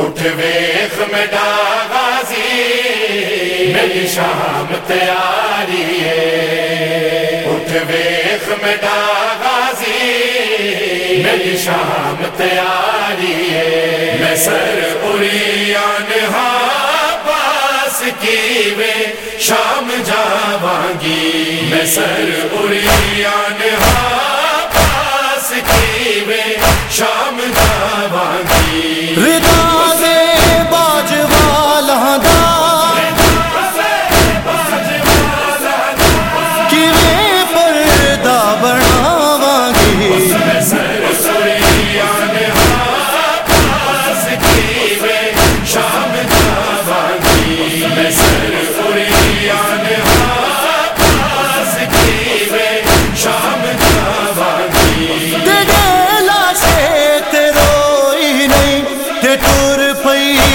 اٹھ ویخ میں غازی میری شام تیاری ہے۔ اٹھ ویخ میں غازی میری شام تیاری ہے۔ میں سر اریان ہاں پاس کی وے شام جاوانگی میں سر اریان ہاں پاس کی وے شام جاوانگی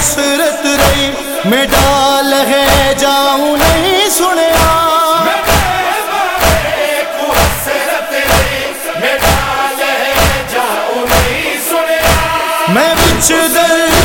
حسرت رہی میں ڈال ہے جاؤں نہیں سنیا۔ میں بچ در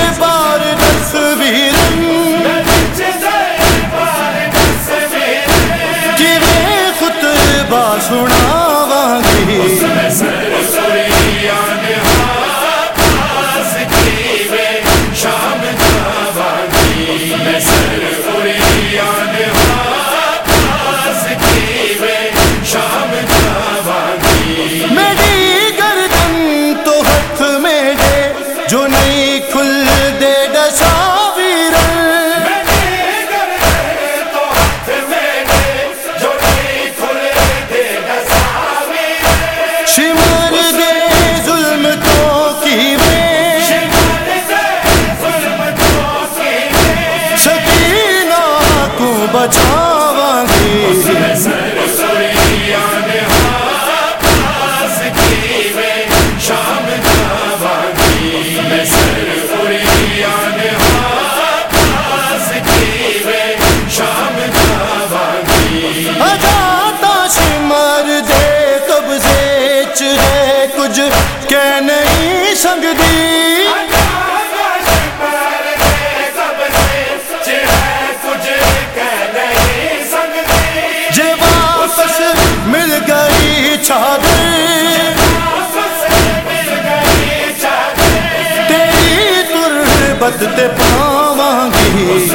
بدتے پاواں گی۔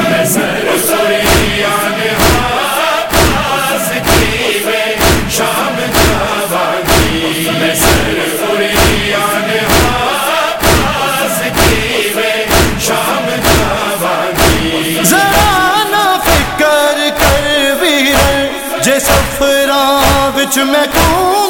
شام ذرا فکر بھی میں کو